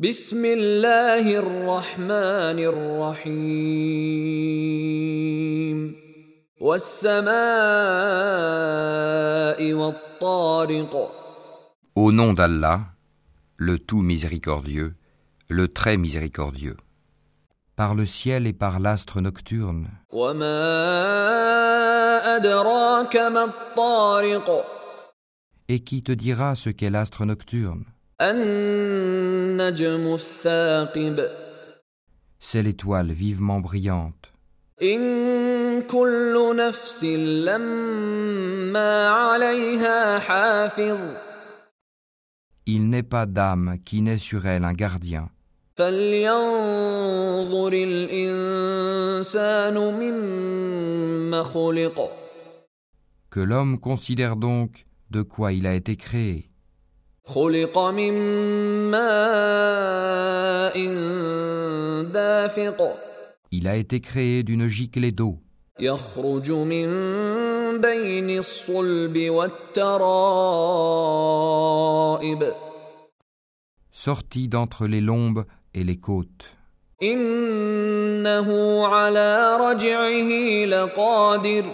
بسم الله الرحمن الرحيم والسماء والطارق Au nom d'Allah, le tout miséricordieux, le très miséricordieux. Par le ciel et par l'astre nocturne, وما أدراك ما الطارق et qui te dira ce qu'est l'astre nocturne النجم الثاقب C'est l'étoile vivement brillante. Il n'est pas d'âme qui n'ait sur elle un gardien. Que l'homme considère donc de quoi il a été créé. خلق من ماء دافق Il a été créé d'une giclée d'eau يخرج من بين الصلب والترائب sortie d'entre les lombes et les côtes. إنه على رجعه لقادر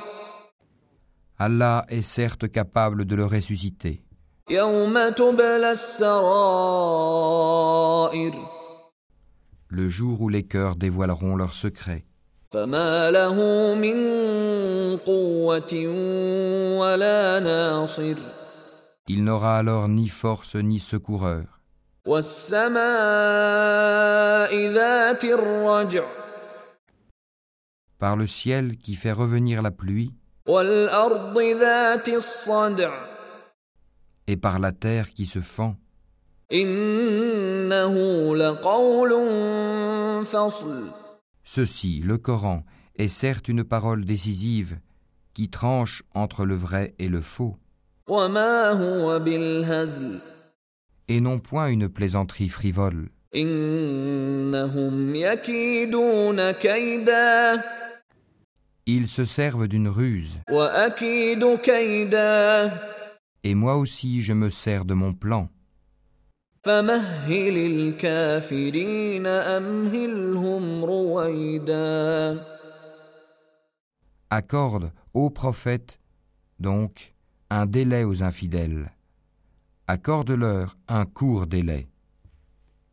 Allah est certes capable de le ressusciter. Le jour où les cœurs dévoileront leurs secrets. Il n'aura alors ni force ni secoureur. Par le ciel qui fait revenir la pluie et par la terre qui se fend. Ceci, le Coran, est certes une parole décisive qui tranche entre le vrai et le faux. Et non point une plaisanterie frivole. Ils se servent d'une ruse et moi aussi je me sers de mon plan. Accorde, ô prophète, donc, un délai aux infidèles. Accorde-leur un court délai.